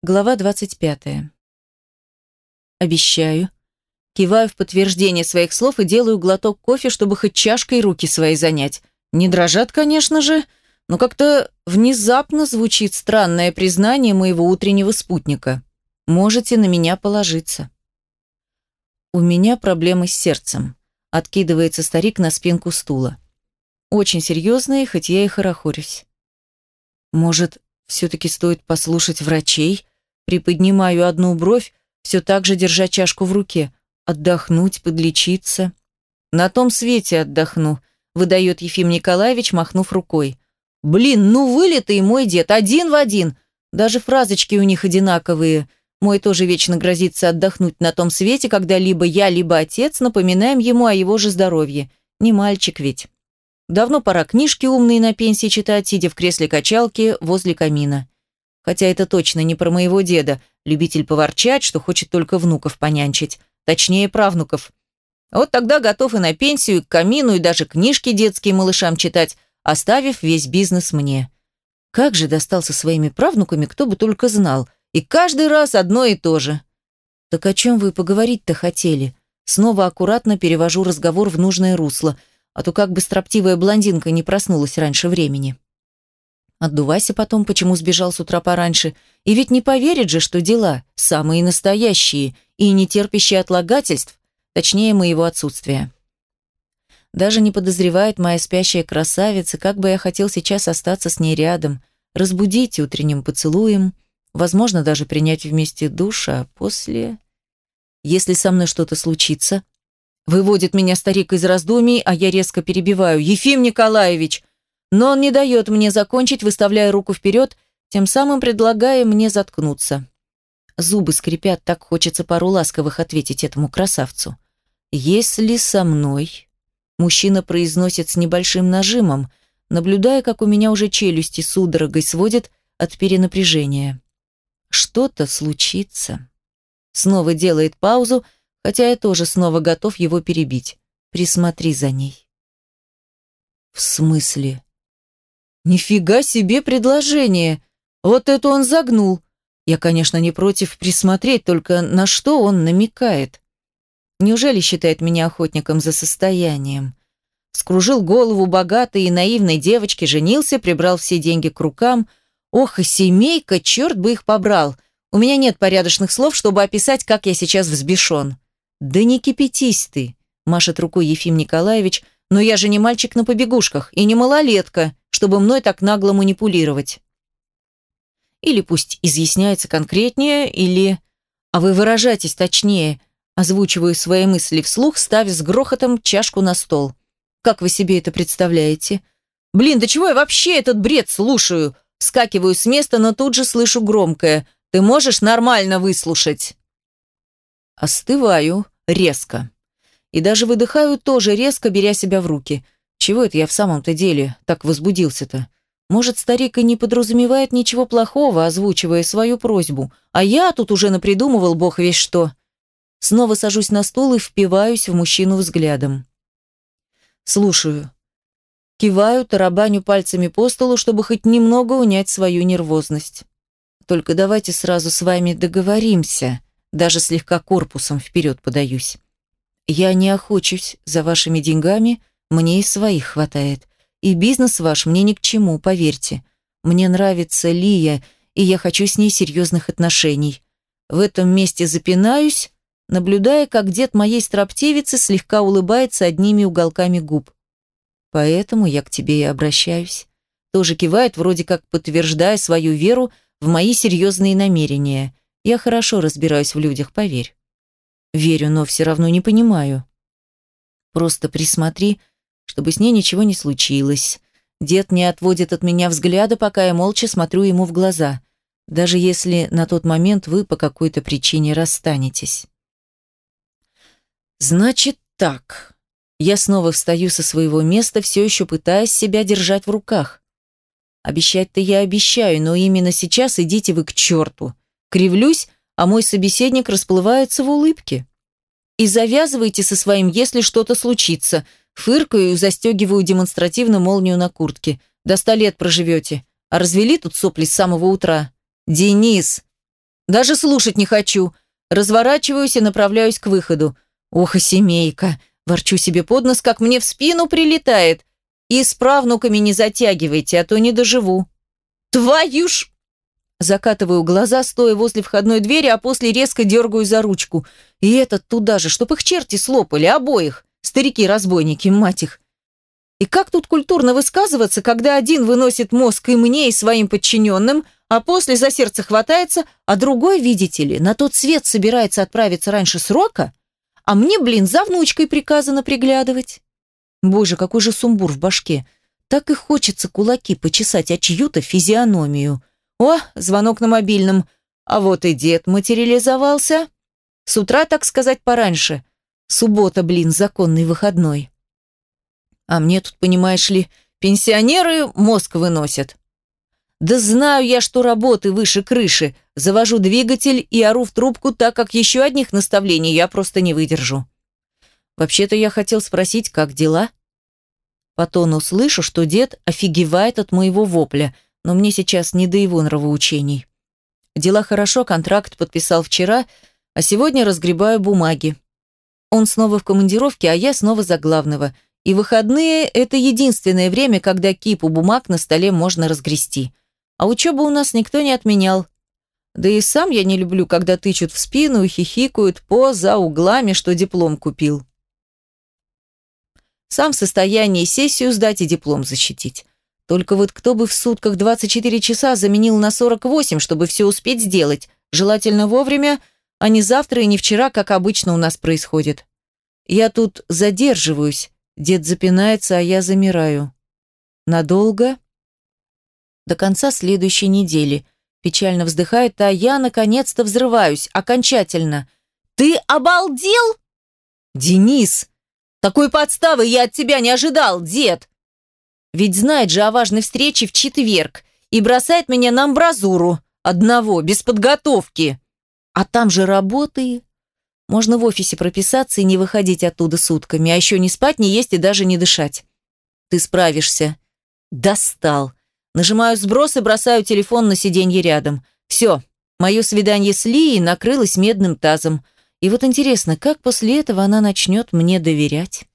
Глава 25. Обещаю. Киваю в подтверждение своих слов и делаю глоток кофе, чтобы хоть чашкой руки свои занять. Не дрожат, конечно же, но как-то внезапно звучит странное признание моего утреннего спутника. Можете на меня положиться. У меня проблемы с сердцем. Откидывается старик на спинку стула. Очень серьезные, хоть я и хорохорюсь. Может, все-таки стоит послушать врачей? Приподнимаю одну бровь, все так же держа чашку в руке. Отдохнуть, подлечиться. На том свете отдохну, выдает Ефим Николаевич, махнув рукой. Блин, ну вылитый мой дед, один в один. Даже фразочки у них одинаковые. Мой тоже вечно грозится отдохнуть на том свете, когда либо я, либо отец напоминаем ему о его же здоровье. Не мальчик ведь. Давно пора книжки умные на пенсии читать, сидя в кресле качалки возле камина. Хотя это точно не про моего деда, любитель поворчать, что хочет только внуков понянчить. Точнее, правнуков. Вот тогда готов и на пенсию, и к камину, и даже книжки детские малышам читать, оставив весь бизнес мне. Как же достался своими правнуками, кто бы только знал. И каждый раз одно и то же. Так о чем вы поговорить-то хотели? Снова аккуратно перевожу разговор в нужное русло, а то как бы строптивая блондинка не проснулась раньше времени. Отдувайся потом, почему сбежал с утра пораньше. И ведь не поверит же, что дела самые настоящие и не терпящие отлагательств, точнее, моего отсутствия. Даже не подозревает моя спящая красавица, как бы я хотел сейчас остаться с ней рядом, разбудить утренним поцелуем, возможно, даже принять вместе душ, а после... Если со мной что-то случится... Выводит меня старик из раздумий, а я резко перебиваю. «Ефим Николаевич, но он не дает мне закончить, выставляя руку вперед, тем самым предлагая мне заткнуться. Зубы скрипят, так хочется пару ласковых ответить этому красавцу. «Если со мной...» Мужчина произносит с небольшим нажимом, наблюдая, как у меня уже челюсти судорогой сводят от перенапряжения. «Что-то случится». Снова делает паузу, хотя я тоже снова готов его перебить. «Присмотри за ней». «В смысле?» Нифига себе предложение! Вот это он загнул. Я, конечно, не против присмотреть, только на что он намекает. Неужели считает меня охотником за состоянием? Скружил голову богатой и наивной девочке, женился, прибрал все деньги к рукам. Ох, и семейка, черт бы их побрал. У меня нет порядочных слов, чтобы описать, как я сейчас взбешен. Да не кипятись ты, машет рукой Ефим Николаевич, но я же не мальчик на побегушках и не малолетка чтобы мной так нагло манипулировать. Или пусть изъясняется конкретнее, или... А вы выражайтесь точнее, озвучиваю свои мысли вслух, ставя с грохотом чашку на стол. Как вы себе это представляете? Блин, да чего я вообще этот бред слушаю? Скакиваю с места, но тут же слышу громкое. Ты можешь нормально выслушать? Остываю резко. И даже выдыхаю тоже резко, беря себя в руки – чего это я в самом-то деле так возбудился-то? Может, старик и не подразумевает ничего плохого, озвучивая свою просьбу, а я тут уже напридумывал бог весь что. Снова сажусь на стул и впиваюсь в мужчину взглядом. Слушаю. Киваю, тарабаню пальцами по столу, чтобы хоть немного унять свою нервозность. Только давайте сразу с вами договоримся, даже слегка корпусом вперед подаюсь. Я не охочусь за вашими деньгами, мне и своих хватает. И бизнес ваш мне ни к чему, поверьте. Мне нравится Лия, и я хочу с ней серьезных отношений. В этом месте запинаюсь, наблюдая, как дед моей строптивицы слегка улыбается одними уголками губ. Поэтому я к тебе и обращаюсь. Тоже кивает, вроде как подтверждая свою веру в мои серьезные намерения. Я хорошо разбираюсь в людях, поверь. Верю, но все равно не понимаю. Просто присмотри, чтобы с ней ничего не случилось. Дед не отводит от меня взгляда, пока я молча смотрю ему в глаза, даже если на тот момент вы по какой-то причине расстанетесь. Значит так. Я снова встаю со своего места, все еще пытаясь себя держать в руках. Обещать-то я обещаю, но именно сейчас идите вы к черту. Кривлюсь, а мой собеседник расплывается в улыбке. И завязывайте со своим, если что-то случится. Фыркаю и застегиваю демонстративно молнию на куртке. До ста лет проживете. А развели тут сопли с самого утра. Денис! Даже слушать не хочу. Разворачиваюсь и направляюсь к выходу. Ох и семейка. Ворчу себе под нос, как мне в спину прилетает. И с правнуками не затягивайте, а то не доживу. Твою ж... Закатываю глаза, стоя возле входной двери, а после резко дергаю за ручку. И этот туда же, чтоб их черти слопали, обоих. Старики-разбойники, мать их. И как тут культурно высказываться, когда один выносит мозг и мне, и своим подчиненным, а после за сердце хватается, а другой, видите ли, на тот свет собирается отправиться раньше срока, а мне, блин, за внучкой приказано приглядывать. Боже, какой же сумбур в башке. Так и хочется кулаки почесать, а чью-то физиономию. О, звонок на мобильном. А вот и дед материализовался. С утра, так сказать, пораньше. Суббота, блин, законный выходной. А мне тут, понимаешь ли, пенсионеры мозг выносят. Да знаю я, что работы выше крыши. Завожу двигатель и ору в трубку, так как еще одних наставлений я просто не выдержу. Вообще-то я хотел спросить, как дела? По тону слышу, что дед офигевает от моего вопля, но мне сейчас не до его нравоучений. Дела хорошо, контракт подписал вчера, а сегодня разгребаю бумаги. Он снова в командировке, а я снова за главного – и выходные – это единственное время, когда кипу бумаг на столе можно разгрести. А учебу у нас никто не отменял. Да и сам я не люблю, когда тычут в спину и хихикают по за углами, что диплом купил. Сам в состоянии сессию сдать и диплом защитить. Только вот кто бы в сутках 24 часа заменил на 48, чтобы все успеть сделать, желательно вовремя, а не завтра и не вчера, как обычно у нас происходит. Я тут задерживаюсь, Дед запинается, а я замираю. Надолго? До конца следующей недели. Печально вздыхает, а я наконец-то взрываюсь, окончательно. Ты обалдел? Денис, такой подставы я от тебя не ожидал, дед. Ведь знает же о важной встрече в четверг и бросает меня на амбразуру, одного, без подготовки. А там же работы, можно в офисе прописаться и не выходить оттуда сутками, а еще не спать, не есть и даже не дышать. Ты справишься. Достал. Нажимаю сброс и бросаю телефон на сиденье рядом. Все, мое свидание с Лией накрылось медным тазом. И вот интересно, как после этого она начнет мне доверять?